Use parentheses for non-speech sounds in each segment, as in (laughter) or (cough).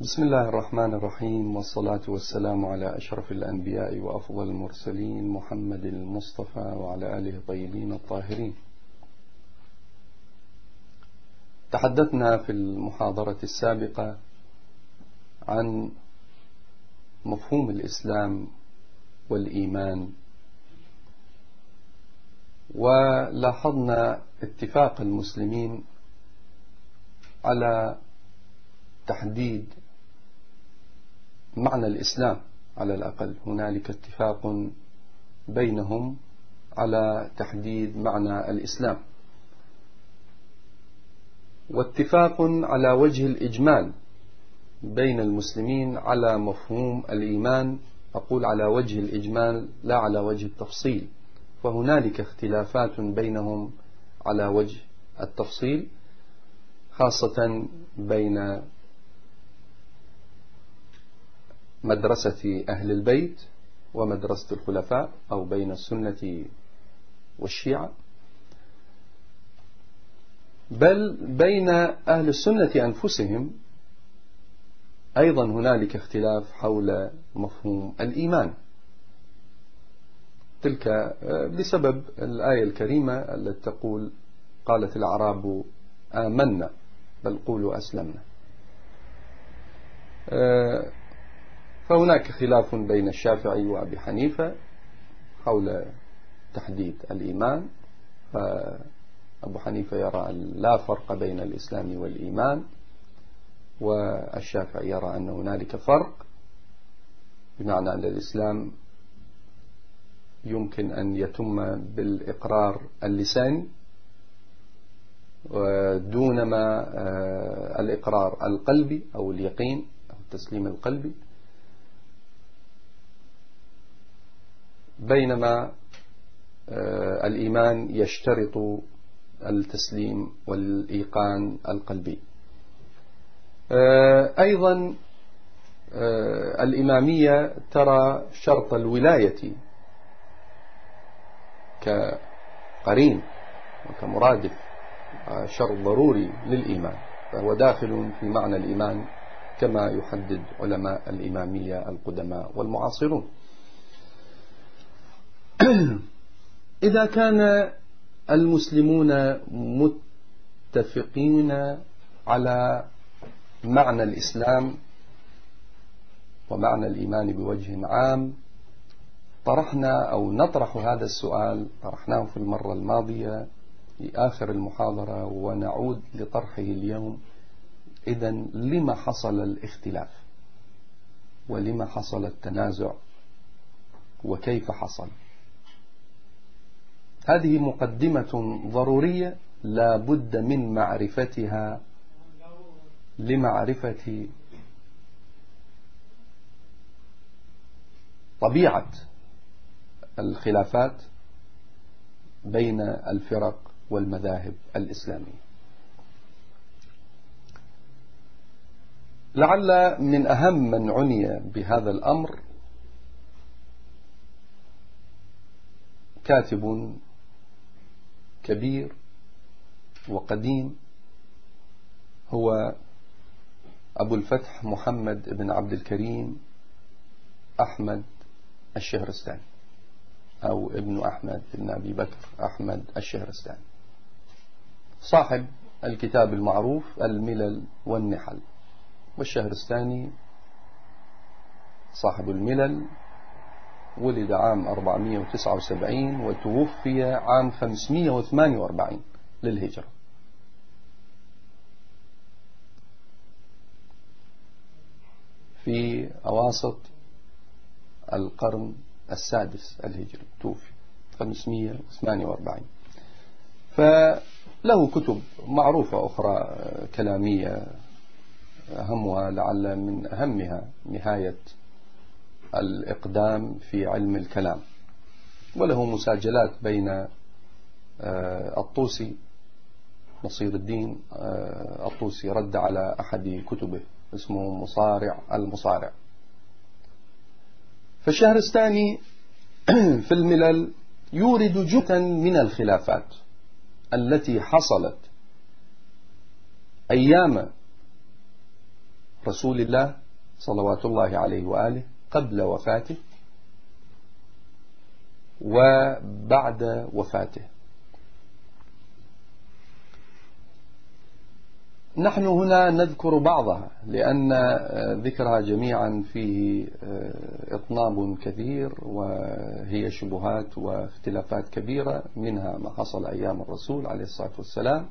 بسم الله الرحمن الرحيم والصلاة والسلام على أشرف الأنبياء وأفضل المرسلين محمد المصطفى وعلى آله الطيبين الطاهرين. تحدثنا في المحاضرة السابقة عن مفهوم الإسلام والإيمان ولاحظنا اتفاق المسلمين على تحديد معنى الإسلام على الأقل. هنالك اتفاق بينهم على تحديد معنى الإسلام. واتفاق على وجه الإجمال بين المسلمين على مفهوم الإيمان. أقول على وجه الإجمال لا على وجه التفصيل. فهنالك اختلافات بينهم على وجه التفصيل خاصة بين مدرسة أهل البيت ومدرسة الخلفاء أو بين السنة والشيعة. بل بين أهل السنة أنفسهم أيضا هنالك اختلاف حول مفهوم الإيمان. تلك بسبب الآية الكريمة التي تقول قالت الأعراب آمنا بل قولوا أسلمنا. فهناك خلاف بين الشافعي وأبي حنيفة حول تحديد الإيمان. فأبو حنيفة يرى أن لا فرق بين الإسلام والإيمان والشافعي يرى أن هنالك فرق بمعنى أن الإسلام يمكن أن يتم بالإقرار اللساني دون ما آه، الإقرار القلبي أو اليقين أو التسليم القلبي. بينما آه، الإيمان يشترط التسليم والإيقان القلبي. آه، أيضا آه، الإمامية ترى شرط الولاية كقرين وكمرادف شرط ضروري للإيمان فهو داخل في معنى الإيمان كما يحدد علماء الإمامية القدماء والمعاصرون. (coughs) إذا كان المسلمون متفقين على معنى الإسلام ومعنى الإيمان بوجه عام طرحنا أو نطرح هذا السؤال طرحناه في المرة الماضية في آخر المحاضرة ونعود لطرحه اليوم. إذا لما حصل الاختلاف؟ ولما حصل التنازع؟ وكيف حصل؟ هذه مقدمة ضرورية لا بد من معرفتها لمعرفة طبيعة الخلافات بين الفرق والمذاهب الإسلامية. لعل من أهم من عني بهذا الأمر كاتب كبير وقديم هو أبو الفتح محمد بن عبد الكريم أحمد الشهرستاني أو ابن أحمد بن أبي بكر أحمد الشهرستاني. صاحب الكتاب المعروف الملل والنحل. والشهرستاني صاحب الملل ولد عام 479 وتوفي عام 548 للهجرة. في أواسط القرن السادس الهجري توفي 548 فله كتب معروفة أخرى كلامية أهمها لعل من أهمها نهاية الإقدام في علم الكلام. وله مساجلات بين آه، الطوسي نصير الدين آه، الطوسي رد على أحد كتبه اسمه مصارع المصارع. فالشهرستاني (clears throat) في الملل يورد جتا من الخلافات التي حصلت أيام رسول الله صلوات الله عليه وآله قبل وفاته وبعد وفاته. نحن هنا نذكر بعضها لأن ذكرها جميعا فيه آه، إطناب كثير وهي شبهات واختلافات كبيرة منها ما حصل أيام الرسول عليه الصلاة والسلام.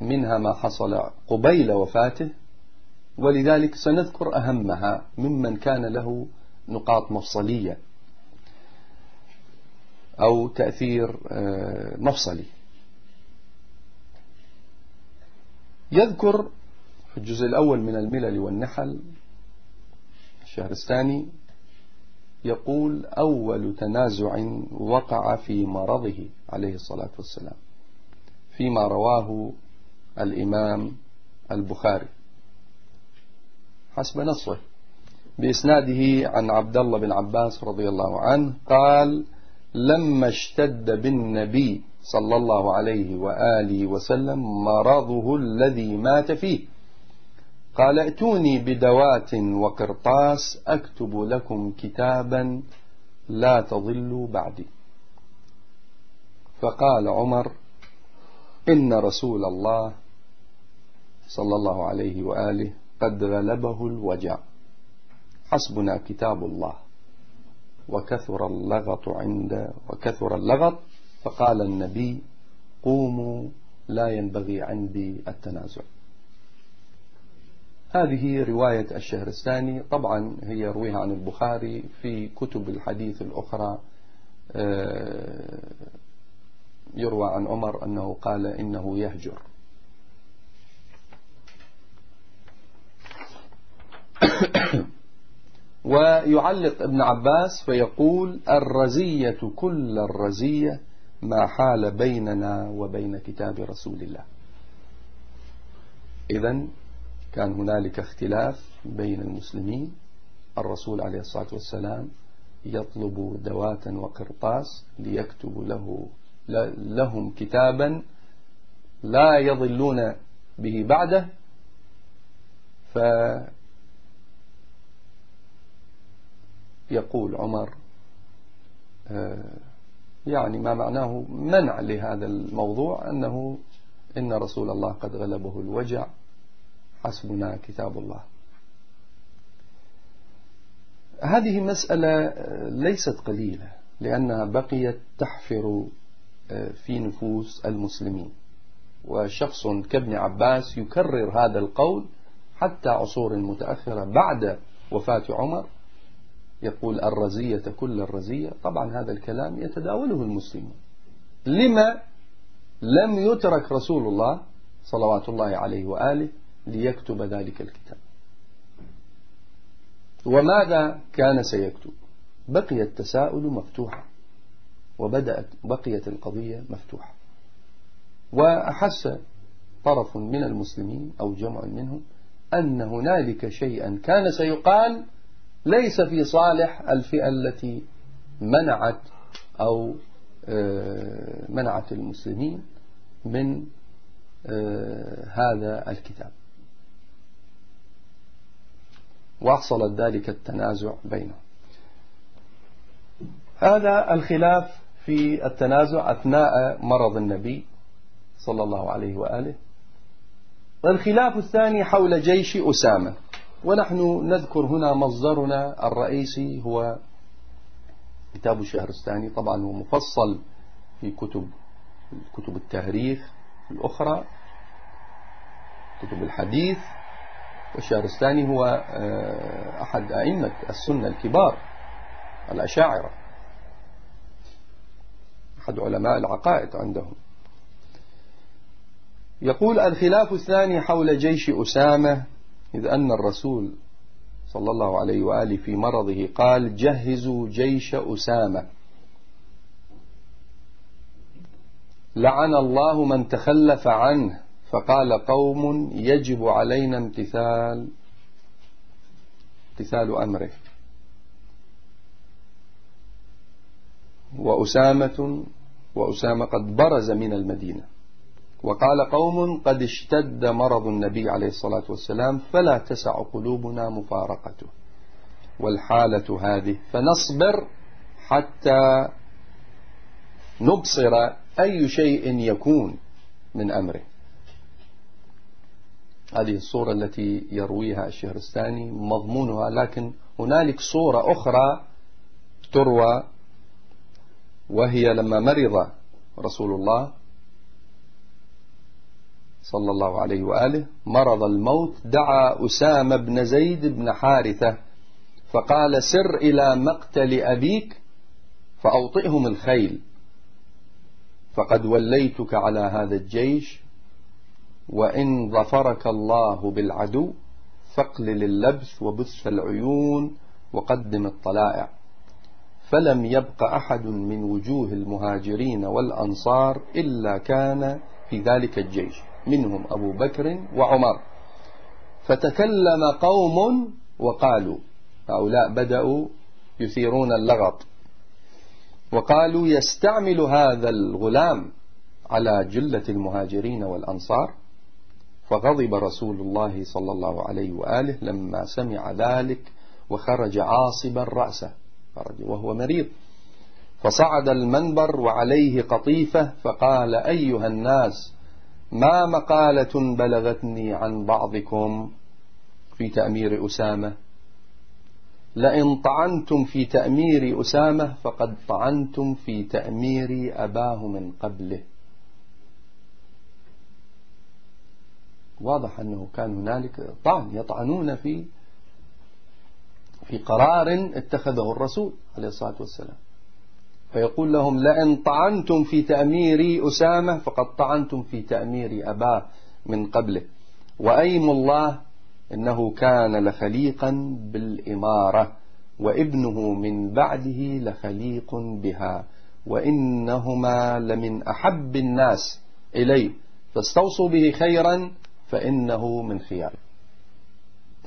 ومنها ما حصل قبيل وفاته ولذلك سنذكر أهمها ممن كان له نقاط مفصلية أو تأثير آه، مفصلي. يذكر في الجزء الأول من الملل والنحل الشهرستاني يقول أول تنازع وقع في مرضه عليه الصلاة والسلام فيما رواه الإمام البخاري. حسب نصه. بإسناده عن عبد الله بن عباس رضي الله عنه قال لما اشتد بالنبي صلى الله عليه وآله وسلم مرضه الذي مات فيه. قال ائتوني بدوات وقرطاس أكتب لكم كتابا لا تضلوا بعدي. فقال عمر إن رسول الله صلى الله عليه وآله قد غلبه الوجع. حسبنا كتاب الله. وكثر اللغط عند وكثر اللغط فقال النبي قوموا لا ينبغي عندي التنازع. هذه رواية الشهرستاني طبعا هي رويها عن البخاري في كتب الحديث الأخرى. آه، يروى عن عمر أنه قال إنه يهجر. ويعلق ابن عباس فيقول الرزية كل الرزية ما حال بيننا وبين كتاب رسول الله. إذا كان هنالك اختلاف بين المسلمين. الرسول عليه الصلاة والسلام يطلب دواتا وقرطاس ليكتب له لهم كتابا لا يضلون به بعده. فيقول عمر آه، يعني ما معناه منع لهذا الموضوع أنه إن رسول الله قد غلبه الوجع. حسبنا كتاب الله. هذه مسألة ليست قليلة لأنها بقيت تحفر آه، في نفوس المسلمين. وشخص كابن عباس يكرر هذا القول حتى عصور متأخرة بعد وفاة عمر. يقول الرزية كل الرزية. طبعا هذا الكلام يتداوله المسلمون. لما لم يترك رسول الله صلوات الله عليه وآله ليكتب ذلك الكتاب؟ وماذا كان سيكتب؟ بقي التساؤل مفتوحا وبدأت بقيت القضية مفتوحة وأحس طرف من المسلمين أو جمع منهم أن هنالك شيئا كان سيقال ليس في صالح الفئة التي منعت أو آه، منعت المسلمين من آه، هذا الكتاب. وحصل ذلك التنازع بينهم. هذا الخلاف في التنازع أثناء مرض النبي صلى الله عليه وآله. والخلاف الثاني حول جيش أسامة. ونحن نذكر هنا مصدرنا الرئيسي هو كتاب الشهرستاني طبعا هو مفصل في كتب كتب التاريخ الأخرى كتب الحديث. والشهرستاني هو آه، أحد أئمة السنة الكبار الأشاعرة أحد علماء العقائد عندهم. يقول الخلاف الثاني حول جيش أسامة إذ أن الرسول صلى الله عليه وآله في مرضه قال جهزوا جيش أسامة. لعن الله من تخلف عنه فقال قوم يجب علينا امتثال امتثال أمره. وأسامة وأسامة قد برز من المدينة. وقال قوم قد اشتد مرض النبي عليه الصلاة والسلام فلا تسع قلوبنا مفارقته. والحالة هذه فنصبر حتى نبصر أي شيء يكون من أمره. هذه الصورة التي يرويها الشهرستاني مضمونها لكن هنالك صورة أخرى تروى وهي لما مرض رسول الله صلى الله عليه وآله مرض الموت دعا أسامة بن زيد بن حارثة فقال سر إلى مقتل أبيك فأوطئهم الخيل. فقد وليتك على هذا الجيش وإن ظفرك الله بالعدو فاقلل اللبث وبث العيون وقدم الطلائع. فلم يبق أحد من وجوه المهاجرين والأنصار إلا كان في ذلك الجيش. منهم أبو بكر وعمر. فتكلم قوم وقالوا هؤلاء بدأوا يثيرون اللغط. وقالوا يستعمل هذا الغلام على جلة المهاجرين والأنصار. فغضب رسول الله صلى الله عليه وآله لما سمع ذلك وخرج عاصبا رأسه خرج وهو مريض. فصعد المنبر وعليه قطيفة فقال أيها الناس ما مقالة بلغتني عن بعضكم في تأمير أسامة. لئن طعنتم في تأمير أسامة فقد طعنتم في تأمير أباه من قبله. واضح أنه كان هنالك طعن يطعنون في في قرار اتخذه الرسول عليه الصلاة والسلام. فيقول لهم لئن طعنتم في تأمير أسامة فقد طعنتم في تأمير أباه من قبله. وأيم الله إنه كان لخليقا بالإمارة وابنه من بعده لخليق بها وإنهما لمن أحب الناس إليه. فاستوصوا به خيرا فإنه من خيار.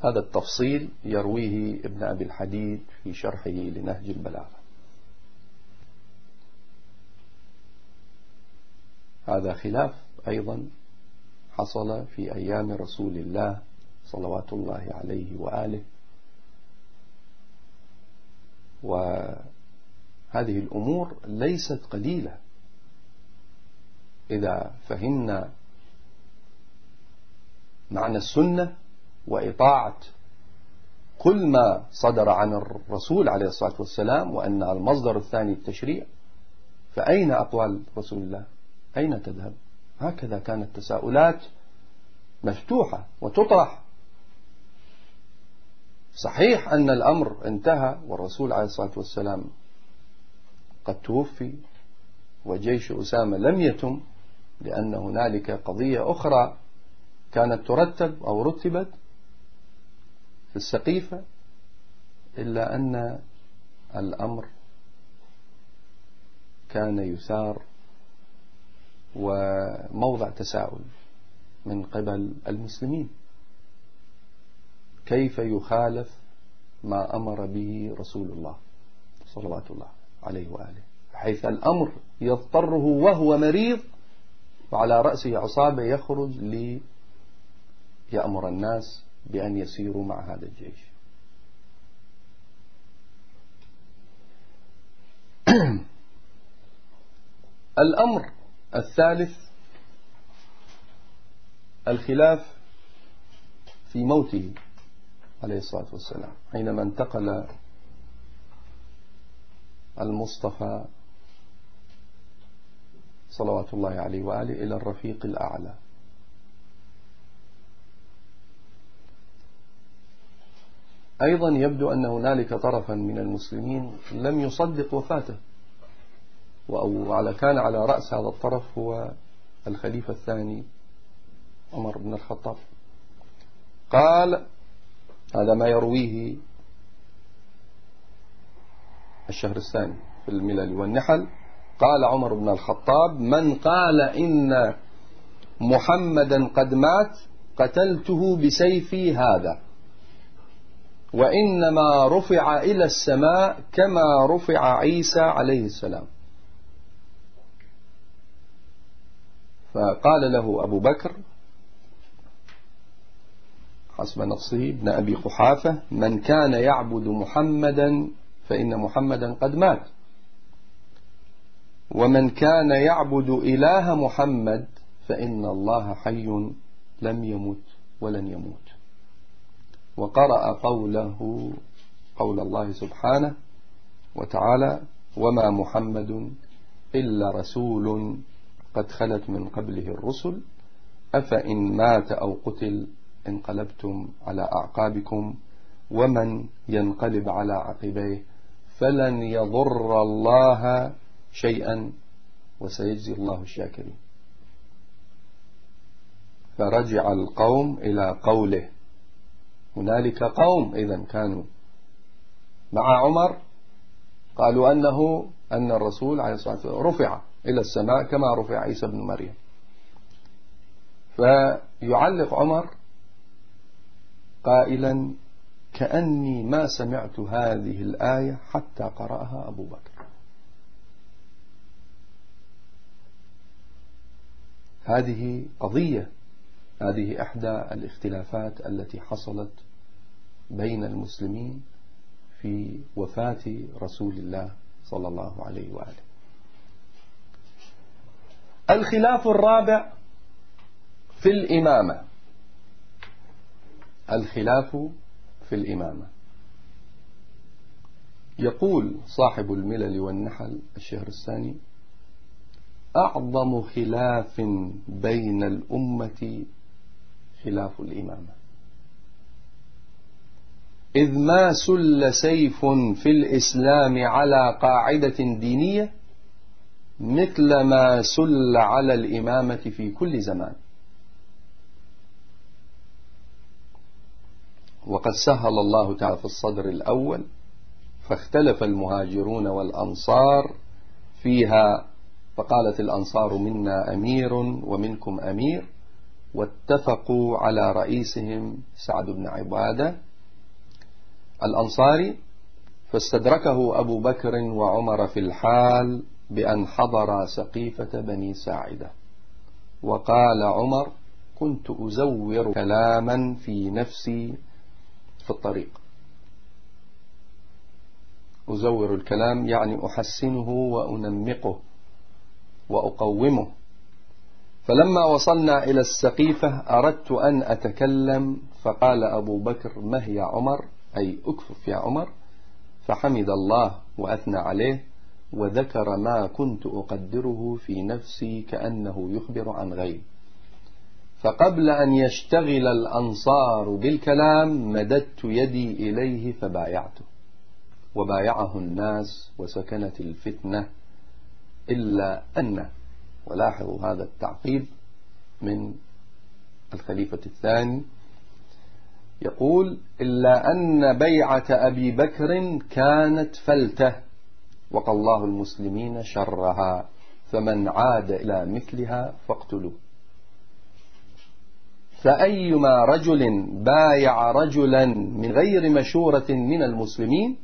هذا التفصيل يرويه ابن أبي الحديد في شرحه لنهج البلاغة. هذا خلاف أيضا حصل في أيام رسول الله صلوات الله عليه وآله. وهذه الأمور ليست قليلة. إذا فهمنا معنى السنة وإطاعة كل ما صدر عن الرسول عليه الصلاة والسلام وأن المصدر الثاني التشريع فأين أقوال رسول الله؟ أين تذهب؟ هكذا كانت تساؤلات مفتوحة وتطرح. صحيح أن الأمر انتهى والرسول عليه الصلاة والسلام قد توفي وجيش أسامة لم يتم لأن هنالك قضية أخرى كانت ترتب أو رتبت في السقيفة إلا أن الأمر كان يثار وموضع تساؤل من قبل المسلمين. كيف يخالف ما أمر به رسول الله صلوات الله عليه وآله؟ حيث الأمر يضطره وهو مريض وعلى رأسه عصابة يخرج ليأمر الناس بأن يسيروا مع هذا الجيش. (clears throat) الأمر الثالث الخلاف في موته عليه الصلاة والسلام حينما انتقل المصطفى صلوات الله عليه وآله إلى الرفيق الأعلى. أيضا يبدو أن هنالك طرفا من المسلمين لم يصدق وفاته. أو على كان على رأس هذا الطرف هو الخليفة الثاني عمر بن الخطاب. قال هذا ما يرويه الشهر الثاني في الملل والنحل. قال عمر بن الخطاب من قال إن محمدا قد مات قتلته بسيفي هذا وإنما رفع إلى السماء كما رفع عيسى عليه السلام. فقال له أبو بكر حسب نصه ابن أبي قحافة من كان يعبد محمدا فإن محمدا قد مات. ومن كان يعبد إله محمد فإن الله حي لم يمت ولن يموت. وقرأ قوله قول الله سبحانه وتعالى وما محمد إلا رسول قد خلت من قبله الرسل أفإن مات أو قتل انقلبتم على أعقابكم ومن ينقلب على عقبيه فلن يضر الله شيئا وسيجزي الله الشاكرين. فرجع القوم إلى قوله. هنالك قوم إذا كانوا مع عمر قالوا أنه أن الرسول عليه الصلاة والسلام رفع. إلى السماء كما رفع عيسى بن مريم. فيعلق عمر قائلا كأني ما سمعت هذه الآية حتى قرأها أبو بكر. هذه قضية هذه إحدى الاختلافات التي حصلت بين المسلمين في وفاة رسول الله صلى الله عليه وآله. الخلاف الرابع في الإمامة. الخلاف في الإمامة. يقول صاحب الملل والنحل الشهر الثاني أعظم خلاف بين الأمة خلاف الإمامة. إذ ما سل سيف في الإسلام على قاعدة دينية مثل ما سل على الإمامة في كل زمان. وقد سهل الله تعالى في الصدر الأول فاختلف المهاجرون والأنصار فيها فقالت الأنصار منا أمير ومنكم أمير واتفقوا على رئيسهم سعد بن عبادة الأنصاري فاستدركه أبو بكر وعمر في الحال بأن حضر سقيفة بني ساعدة. وقال عمر كنت أزور كلاما في نفسي في الطريق. أزور الكلام يعني أحسنه وأنمقه وأقومه. فلما وصلنا إلى السقيفة أردت أن أتكلم فقال أبو بكر ما هي عمر؟ أي أكفف يا عمر. فحمد الله وأثنى عليه وذكر ما كنت أقدره في نفسي كأنه يخبر عن غيري. فقبل أن يشتغل الأنصار بالكلام مددت يدي إليه فبايعته وبايعه الناس وسكنت الفتنة إلا أن ولاحظوا هذا التعقيب من الخليفة الثاني يقول إلا أن بيعة أبي بكر كانت فلتة. وقى الله المسلمين شرها فمن عاد إلى مثلها فاقتلوه. فأيما رجل بايع رجلا من غير مشورة من المسلمين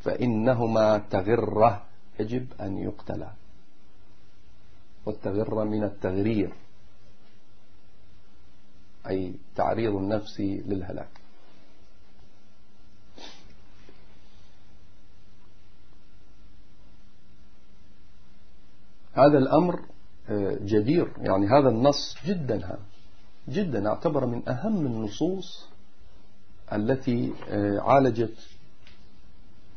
فإنهما تغرة يجب أن يقتلا. والتغر من التغرير أي تعريض النفس للهلاك. هذا الأمر آه، جدير. يعني هذا النص جدا هام جدا. أعتبر من أهم النصوص التي آه، عالجت.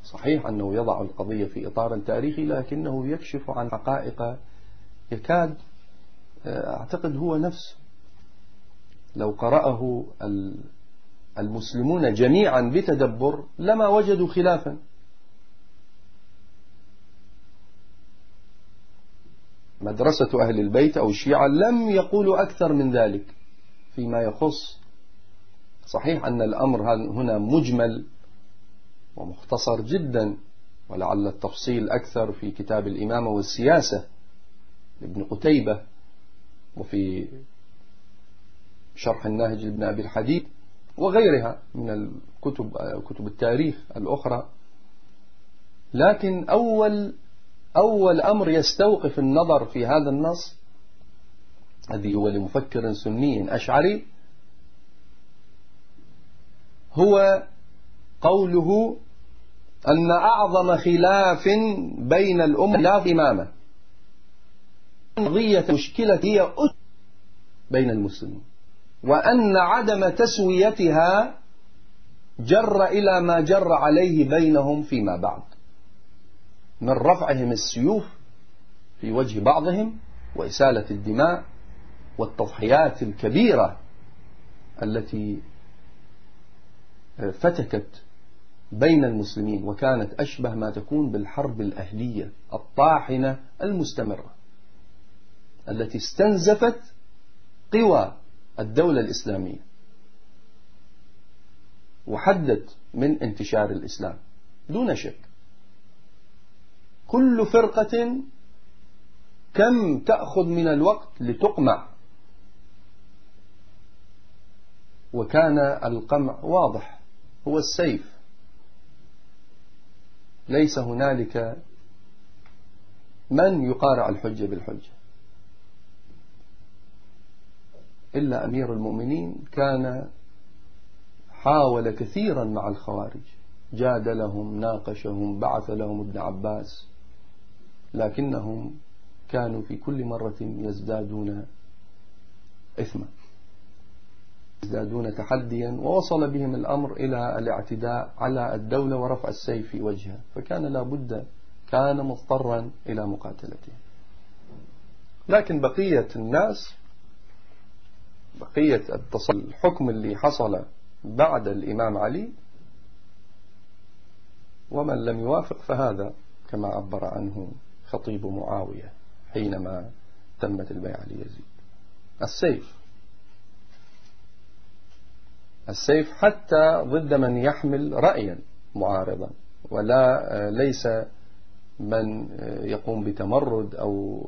صحيح أنه يضع القضية في إطار تاريخي لكنه يكشف عن حقائق يكاد آه، أعتقد هو نفسه. لو قرأه المسلمون جميعا بتدبر لما وجدوا خلافا. مدرسة أهل البيت أو الشيعة لم يقولوا أكثر من ذلك فيما يخص صحيح أن الأمر هنا مجمل ومختصر جدا ولعل التفصيل أكثر في كتاب الإمامة والسياسة لابن قتيبة وفي شرح الناهج لابن أبي الحديد وغيرها من الكتب كتب التاريخ الأخرى. لكن أول أول أمر يستوقف النظر في هذا النص الذي هو لمفكر سني أشعري هو قوله أن أعظم خلاف بين الأمة خلاف إمامة. قضية مشكلة هي بين المسلمين. وأن عدم تسويتها جر إلى ما جر عليه بينهم فيما بعد. من رفعهم السيوف في وجه بعضهم وإسالة الدماء والتضحيات الكبيرة التي فتكت بين المسلمين وكانت أشبه ما تكون بالحرب الأهلية الطاحنة المستمرة التي استنزفت قوى الدولة الإسلامية وحدت من انتشار الإسلام. دون شك كل فرقة كم تأخذ من الوقت لتقمع؟ وكان القمع واضح هو السيف. ليس هنالك من يقارع الحجة بالحجة. إلا أمير المؤمنين كان حاول كثيرا مع الخوارج. جادلهم ناقشهم بعث لهم ابن عباس. لكنهم كانوا في كل مرة يزدادون إثما. يزدادون تحديا ووصل بهم الأمر إلى الاعتداء على الدولة ورفع السيف في وجهها. فكان لابد كان مضطرا إلى مقاتلته. لكن بقية الناس بقية الحكم اللي حصل بعد الإمام علي ومن لم يوافق فهذا كما عبر عنه خطيب معاوية حينما تمت البيعة ليزيد. السيف. السيف حتى ضد من يحمل رأيا معارضا ولا ليس من يقوم بتمرد أو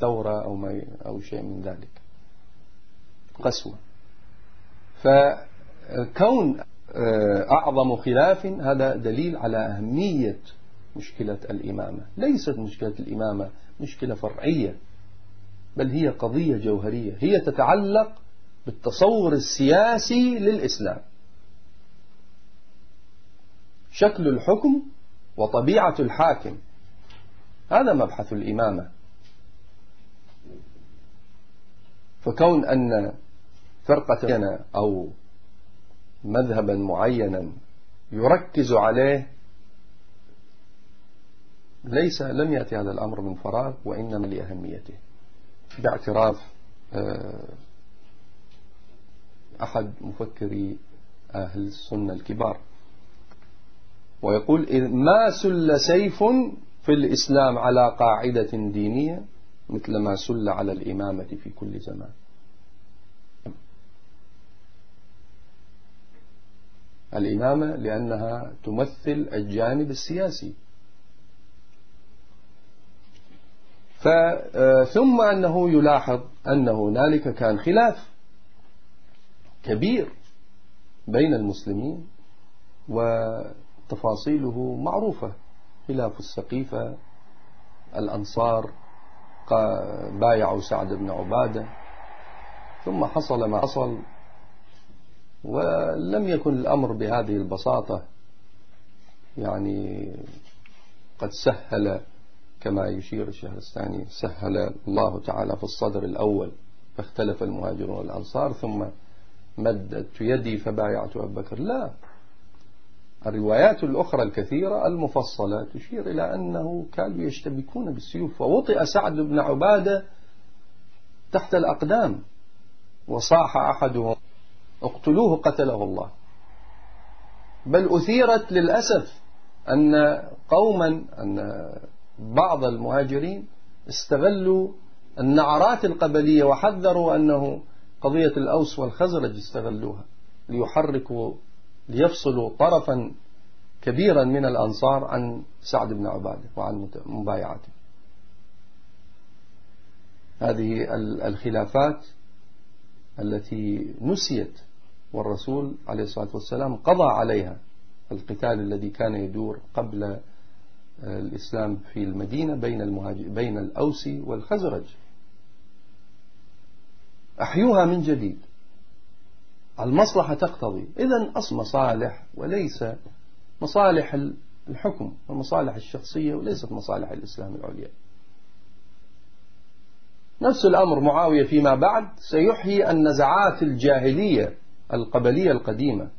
ثورة أو, ما أو شيء من ذلك. قسوة. فكون أعظم خلاف هذا دليل على أهمية مشكلة الإمامة. ليست مشكلة الإمامة مشكلة فرعية بل هي قضية جوهرية. هي تتعلق بالتصور السياسي للإسلام. شكل الحكم وطبيعة الحاكم. هذا مبحث الإمامة. فكون أن فرقة أو مذهبا معينا يركز عليه ليس لم يأتي هذا الأمر من فراغ وإنما لأهميته. باعتراف آه، أحد مفكري أهل السنة الكبار. ويقول ما سل سيف في الإسلام على قاعدة دينية مثل ما سل على الإمامة في كل زمان. الإمامة لأنها تمثل الجانب السياسي. ثم أنه يلاحظ أن هنالك كان خلاف كبير بين المسلمين وتفاصيله معروفة. خلاف السقيفة الأنصار بايعوا سعد بن عبادة ثم حصل ما حصل ولم يكن الأمر بهذه البساطة يعني قد سهل كما يشير الشهرستاني سهل الله تعالى في الصدر الأول فاختلف المهاجرون والأنصار ثم مدت يدي فبايعت أبا بكر. لا. الروايات الأخرى الكثيرة المفصلة تشير إلى أنه كانوا يشتبكون بالسيوف فوطئ سعد بن عبادة تحت الأقدام وصاح أحدهم اقتلوه قتله الله. بل أثيرت للأسف أن قوما أن بعض المهاجرين استغلوا النعرات القبلية وحذروا أنه قضية الأوس والخزرج استغلوها ليحركوا ليفصلوا طرفا كبيرا من الأنصار عن سعد بن عبادة وعن مبايعته. هذه الخلافات التي نسيت والرسول عليه الصلاة والسلام قضى عليها القتال الذي كان يدور قبل الإسلام في المدينة بين المهاجر بين الأوس والخزرج. أحيوها من جديد. المصلحة تقتضي. إذا أصل مصالح وليس مصالح الحكم والمصالح الشخصية وليست مصالح الإسلام العليا. نفس الأمر معاوية فيما بعد. سيحيي النزعات الجاهلية القبلية القديمة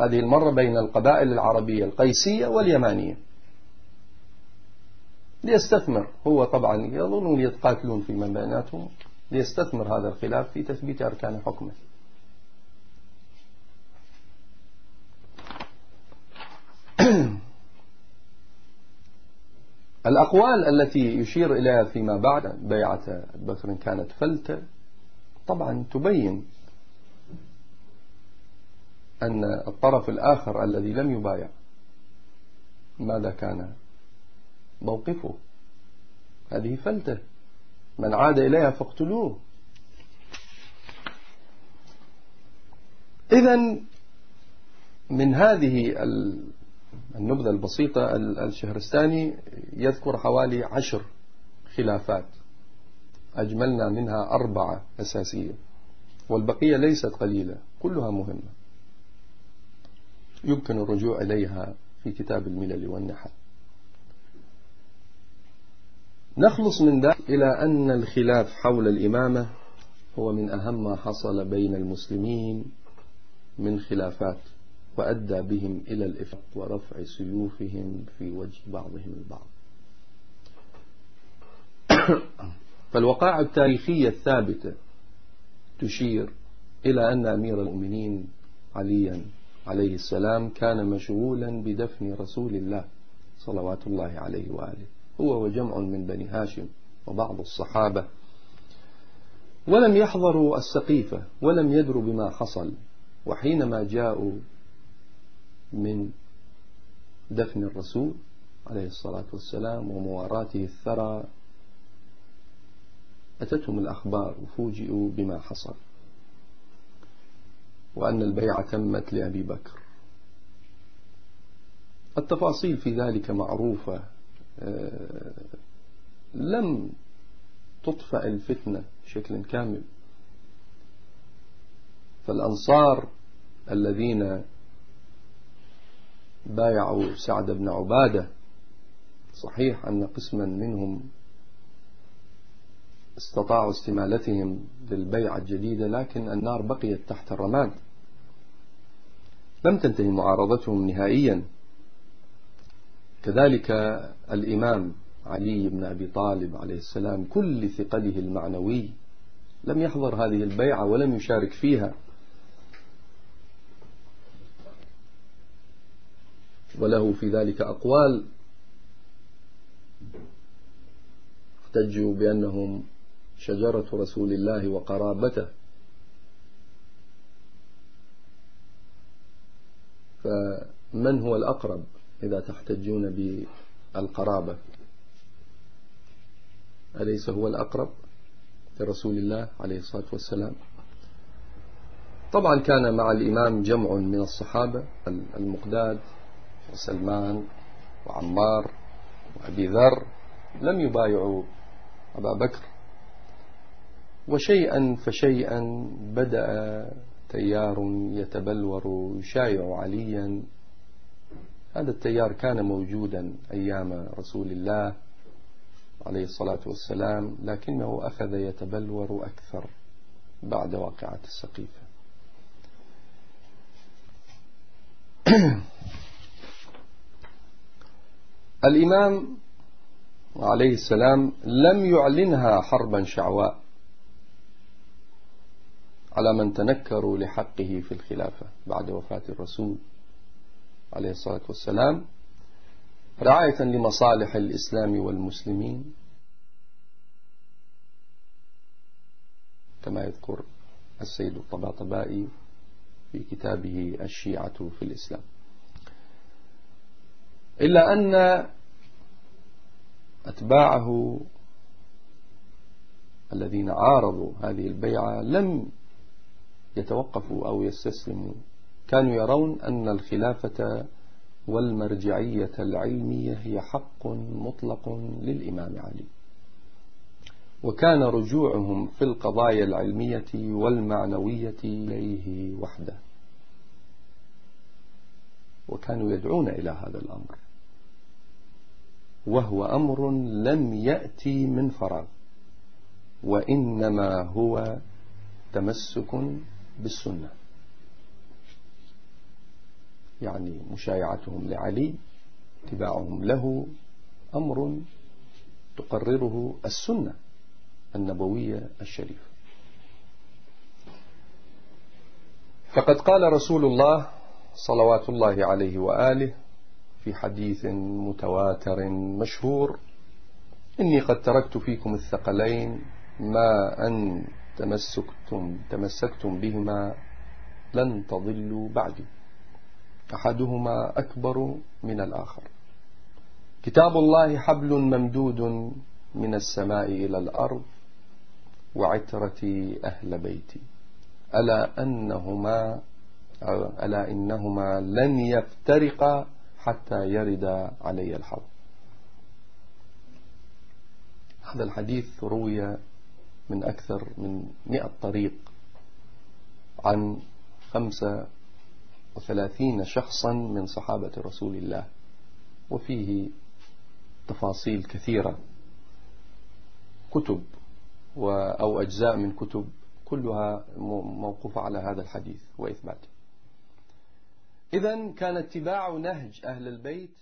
هذه المرة بين القبائل العربية القيسية واليمانية. ليستثمر هو طبعا يظنون يتقاتلون فيما بيناتهم. ليستثمر هذا الخلاف في تثبيت أركان حكمه. (clears throat) الأقوال التي يشير إليها فيما بعد بيعة بكر كانت فلتة طبعا تبين أن الطرف الآخر الذي لم يبايع ماذا كان موقفه؟ هذه فلتة. من عاد إليها فاقتلوه. إذا من هذه النبذة البسيطة الشهرستاني يذكر حوالي عشر خلافات. أجملنا منها أربعة أساسية والبقية ليست قليلة كلها مهمة. يمكن الرجوع إليها في كتاب الملل والنحل. نخلص من ذلك إلى أن الخلاف حول الإمامة هو من أهم ما حصل بين المسلمين من خلافات وأدى بهم إلى الإفق ورفع سيوفهم في وجه بعضهم البعض. (coughs) فالوقائع التاريخية الثابتة تشير إلى أن أمير المؤمنين عليا عليه السلام كان مشغولا بدفن رسول الله صلوات الله عليه وآله. هو وجمع من بني هاشم وبعض الصحابة. ولم يحضروا السقيفة ولم يدروا بما حصل. وحينما جاءوا من دفن الرسول عليه الصلاة والسلام ومواراته الثرى أتتهم الأخبار وفوجئوا بما حصل. وأن البيعة تمت لأبي بكر. التفاصيل في ذلك معروفة آه، لم تطفأ الفتنة بشكل كامل. فالأنصار الذين بايعوا سعد بن عبادة صحيح أن قسما منهم استطاعوا استمالتهم للبيعة الجديدة لكن النار بقيت تحت الرماد. لم تنتهي معارضتهم نهائيا. كذلك الإمام علي بن أبي طالب عليه السلام كل ثقله المعنوي لم يحضر هذه البيعة ولم يشارك فيها. وله في ذلك أقوال احتجوا بأنهم شجرة رسول الله وقرابته. فمن هو الأقرب إذا تحتجون بالقرابة؟ أليس هو الأقرب لرسول الله عليه الصلاة والسلام؟ طبعا كان مع الإمام جمع من الصحابة المقداد وسلمان وعمار وأبي ذر لم يبايعوا أبا بكر. وشيئا فشيئا بدأ تيار يتبلور يشايع عليا. هذا التيار كان موجودا أيام رسول الله عليه الصلاة والسلام لكنه أخذ يتبلور أكثر بعد واقعة السقيفة. (clears throat) الإمام عليه السلام لم يعلنها حربا شعواء. على من تنكروا لحقه في الخلافة بعد وفاة الرسول عليه الصلاة والسلام. رعاية لمصالح الإسلام والمسلمين كما يذكر السيد الطباطبائي في كتابه الشيعة في الإسلام. إلا أن أتباعه الذين عارضوا هذه البيعة لم يتوقفوا أو يستسلموا كانوا يرون أن الخلافة والمرجعية العلمية هي حق مطلق للإمام علي. وكان رجوعهم في القضايا العلمية والمعنوية إليه وحده. وكانوا يدعون إلى هذا الأمر. وهو أمر لم يأتي من فراغ. وإنما هو تمسك بالسنة. يعني مشايعتهم لعلي اتباعهم له أمر تقرره السنة النبوية الشريفة. فقد قال رسول الله صلوات الله عليه وآله في حديث متواتر مشهور إني قد تركت فيكم الثقلين ما أن تمسكتم تمسكتم بهما لن تضلوا بعدي. أحدهما أكبر من الآخر. كتاب الله حبل ممدود من السماء إلى الأرض وعترتي أهل بيتي. ألا أنهما ألا إنهما لن يفترقا حتى يرد علي الحوض هذا الحديث روي من أكثر من مئة طريق عن خمسة وثلاثين شخصا من صحابة رسول الله. وفيه تفاصيل كثيرة. كتب أو أجزاء من كتب كلها موقوفة على هذا الحديث وإثباته إذا كان اتباع نهج أهل البيت